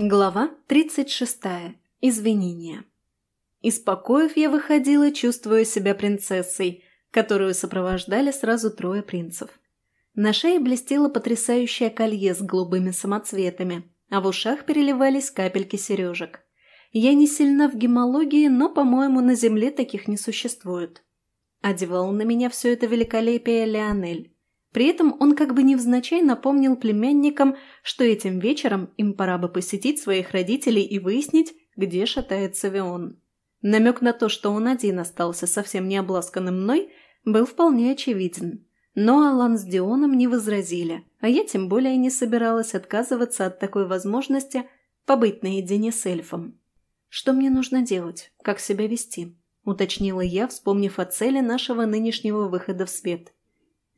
Глава 36. Извинения. Из покоев я выходила, чувствуя себя принцессой, которую сопровождали сразу трое принцев. На шее блестело потрясающее колье с голубыми самоцветами, а в ушах переливались капельки сережек. Я не сильна в гемологии, но, по-моему, на Земле таких не существует. Одевал на меня все это великолепие Леонель. При этом он как бы невзначай напомнил племянникам, что этим вечером им пора бы посетить своих родителей и выяснить, где шатается Вион. Намек на то, что он один остался совсем не обласканным мной, был вполне очевиден. Но Алан с Дионом не возразили, а я тем более не собиралась отказываться от такой возможности побыть наедине с эльфом. «Что мне нужно делать? Как себя вести?» – уточнила я, вспомнив о цели нашего нынешнего выхода в свет –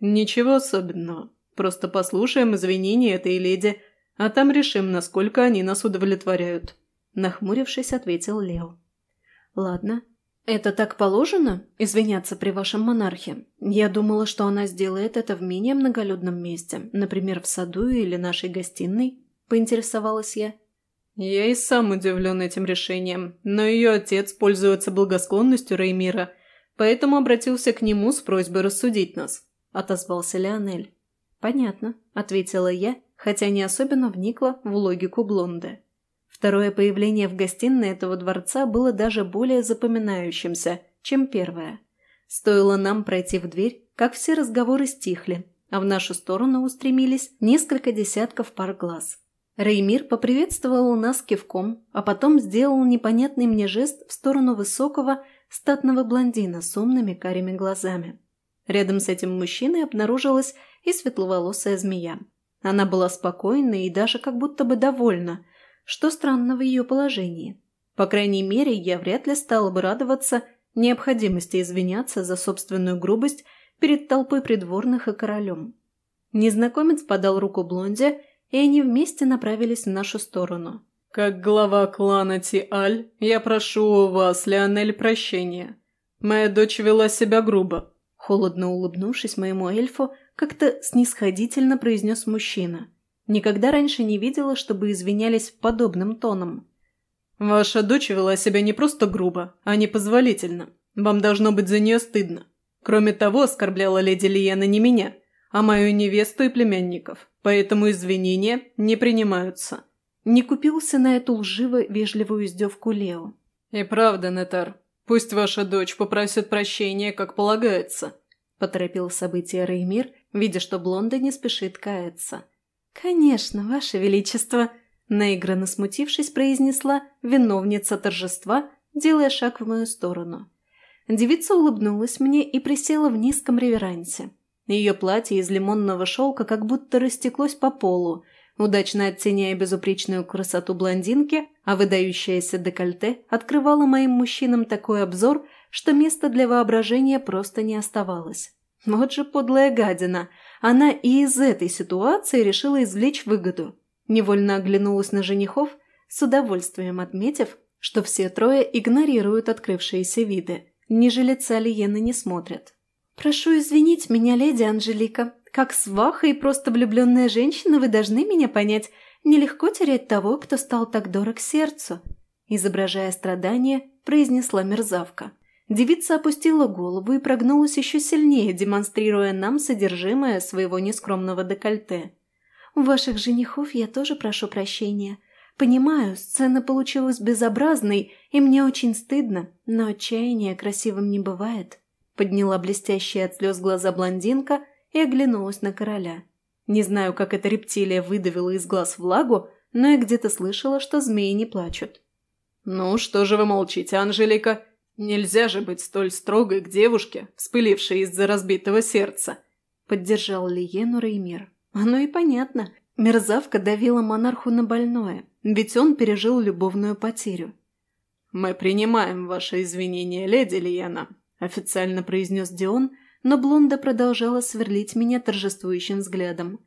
«Ничего особенного. Просто послушаем извинения этой леди, а там решим, насколько они нас удовлетворяют», – нахмурившись, ответил Лео. «Ладно. Это так положено, извиняться при вашем монархе? Я думала, что она сделает это в менее многолюдном месте, например, в саду или нашей гостиной», – поинтересовалась я. «Я и сам удивлен этим решением, но ее отец пользуется благосклонностью Реймира, поэтому обратился к нему с просьбой рассудить нас», – отозвался Леонель. «Понятно», – ответила я, хотя не особенно вникла в логику Блонды. Второе появление в гостиной этого дворца было даже более запоминающимся, чем первое. Стоило нам пройти в дверь, как все разговоры стихли, а в нашу сторону устремились несколько десятков пар глаз. Реймир поприветствовал нас кивком, а потом сделал непонятный мне жест в сторону высокого, статного блондина с умными карими глазами. Рядом с этим мужчиной обнаружилась и светловолосая змея. Она была спокойна и даже как будто бы довольна, что странно в ее положении. По крайней мере, я вряд ли стала бы радоваться необходимости извиняться за собственную грубость перед толпой придворных и королем. Незнакомец подал руку Блонде, и они вместе направились в нашу сторону. «Как глава клана Тиаль, я прошу у вас, Леонель, прощения. Моя дочь вела себя грубо. Холодно улыбнувшись моему эльфу, как-то снисходительно произнес мужчина. Никогда раньше не видела, чтобы извинялись подобным тоном. «Ваша дочь вела себя не просто грубо, а непозволительно. Вам должно быть за нее стыдно. Кроме того, оскорбляла леди Лиена не меня, а мою невесту и племянников, поэтому извинения не принимаются». Не купился на эту лживо-вежливую издевку Лео. «И правда, Нетар, пусть ваша дочь попросит прощения, как полагается», поторопил события Реймир, видя, что Блонда не спешит каяться. «Конечно, Ваше Величество!» наигранно смутившись, произнесла виновница торжества, делая шаг в мою сторону. Девица улыбнулась мне и присела в низком реверансе. Ее платье из лимонного шелка как будто растеклось по полу, удачно оттеняя безупречную красоту блондинки, а выдающееся декольте открывало моим мужчинам такой обзор, что места для воображения просто не оставалось. Вот же подлая гадина. Она и из этой ситуации решила извлечь выгоду. Невольно оглянулась на женихов, с удовольствием отметив, что все трое игнорируют открывшиеся виды, ниже лица Лиены не смотрят. «Прошу извинить меня, леди Анжелика. Как сваха и просто влюбленная женщина вы должны меня понять. Нелегко терять того, кто стал так дорог сердцу», изображая страдания, произнесла мерзавка. Девица опустила голову и прогнулась еще сильнее, демонстрируя нам содержимое своего нескромного декольте. «У ваших женихов я тоже прошу прощения. Понимаю, сцена получилась безобразной, и мне очень стыдно, но отчаяния красивым не бывает». Подняла блестящие от слез глаза блондинка и оглянулась на короля. Не знаю, как эта рептилия выдавила из глаз влагу, но я где-то слышала, что змеи не плачут. «Ну, что же вы молчите, Анжелика?» «Нельзя же быть столь строгой к девушке, вспылившей из-за разбитого сердца», — поддержал Лиену Реймир. «Оно и понятно. Мерзавка давила монарху на больное, ведь он пережил любовную потерю». «Мы принимаем ваши извинения, леди Лиена», — официально произнес Дион, но Блонда продолжала сверлить меня торжествующим взглядом.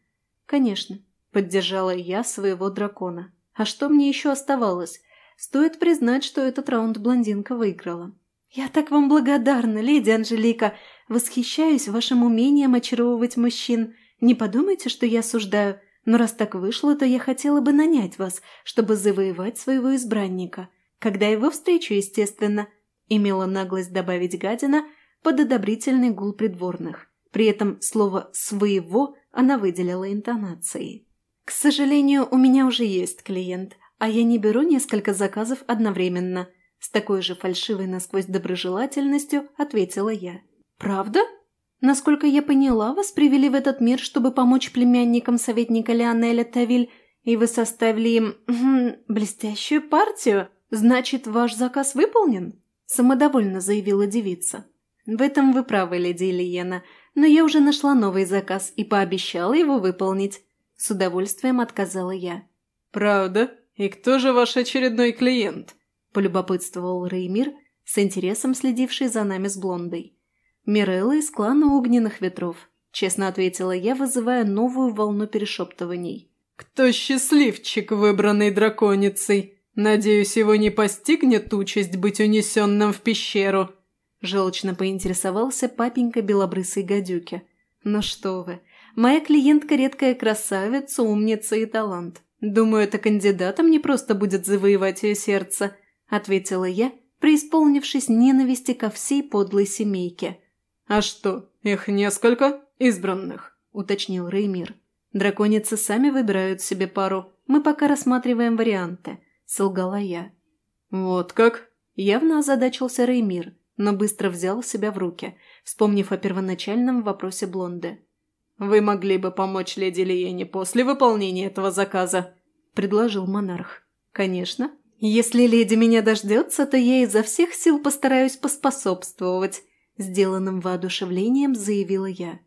«Конечно», — поддержала я своего дракона. «А что мне еще оставалось? Стоит признать, что этот раунд блондинка выиграла». «Я так вам благодарна, леди Анжелика. Восхищаюсь вашим умением очаровывать мужчин. Не подумайте, что я осуждаю. Но раз так вышло, то я хотела бы нанять вас, чтобы завоевать своего избранника. Когда его встречу, естественно», – имела наглость добавить гадина под одобрительный гул придворных. При этом слово «своего» она выделила интонацией. «К сожалению, у меня уже есть клиент, а я не беру несколько заказов одновременно», – с такой же фальшивой насквозь доброжелательностью ответила я. «Правда?» Насколько я поняла, вас привели в этот мир, чтобы помочь племянникам советника Леонеля Тавиль, и вы составили им блестящую партию. Значит, ваш заказ выполнен?» Самодовольно заявила девица. «В этом вы правы, леди Ильена, но я уже нашла новый заказ и пообещала его выполнить». С удовольствием отказала я. «Правда? И кто же ваш очередной клиент?» – полюбопытствовал Реймир, с интересом следивший за нами с Блондой. «Мирелла из клана Огненных Ветров», – честно ответила я, вызывая новую волну перешептываний. «Кто счастливчик, выбранный драконицей? Надеюсь, его не постигнет участь быть унесенным в пещеру?» Желчно поинтересовался папенька белобрысой гадюки. «Ну что вы, моя клиентка редкая красавица, умница и талант. Думаю, это кандидатом не просто будет завоевать ее сердце», – ответила я, преисполнившись ненависти ко всей подлой семейке. «А что, их несколько избранных?» – уточнил Реймир. «Драконицы сами выбирают себе пару. Мы пока рассматриваем варианты», – солгала я. «Вот как?» – явно озадачился Реймир, но быстро взял себя в руки, вспомнив о первоначальном вопросе Блонды. «Вы могли бы помочь леди Лиене после выполнения этого заказа?» – предложил монарх. «Конечно. Если леди меня дождется, то я изо всех сил постараюсь поспособствовать», Сделанным воодушевлением заявила я.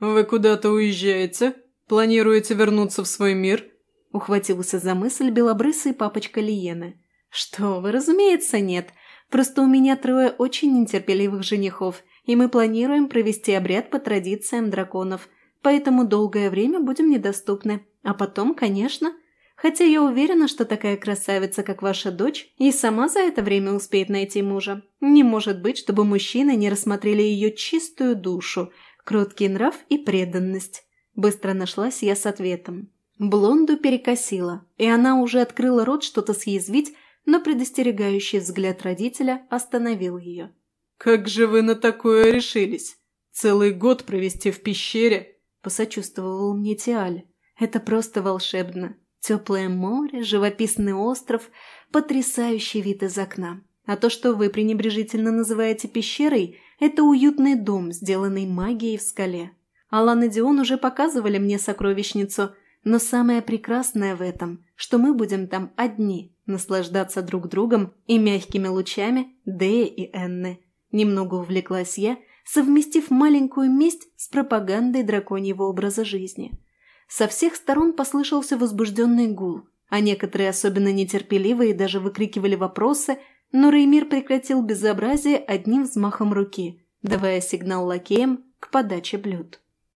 «Вы куда-то уезжаете? Планируете вернуться в свой мир?» Ухватился за мысль белобрысый папочка Лиены. «Что вы, разумеется, нет. Просто у меня трое очень нетерпеливых женихов, и мы планируем провести обряд по традициям драконов, поэтому долгое время будем недоступны. А потом, конечно, Хотя я уверена, что такая красавица, как ваша дочь, и сама за это время успеет найти мужа. Не может быть, чтобы мужчины не рассмотрели ее чистую душу, кроткий нрав и преданность. Быстро нашлась я с ответом. Блонду перекосила, и она уже открыла рот что-то съязвить, но предостерегающий взгляд родителя остановил ее. «Как же вы на такое решились? Целый год провести в пещере?» – посочувствовал мне Тиаль. «Это просто волшебно. Теплое море, живописный остров, потрясающий вид из окна. А то, что вы пренебрежительно называете пещерой, это уютный дом, сделанный магией в скале. Алан и Дион уже показывали мне сокровищницу, но самое прекрасное в этом, что мы будем там одни, наслаждаться друг другом и мягкими лучами Дея и Энны. Немного увлеклась я, совместив маленькую месть с пропагандой драконьего образа жизни – со всех сторон послышался возбужденный гул, а некоторые особенно нетерпеливые даже выкрикивали вопросы, но Реймир прекратил безобразие одним взмахом руки, давая сигнал лакеям к подаче блюд.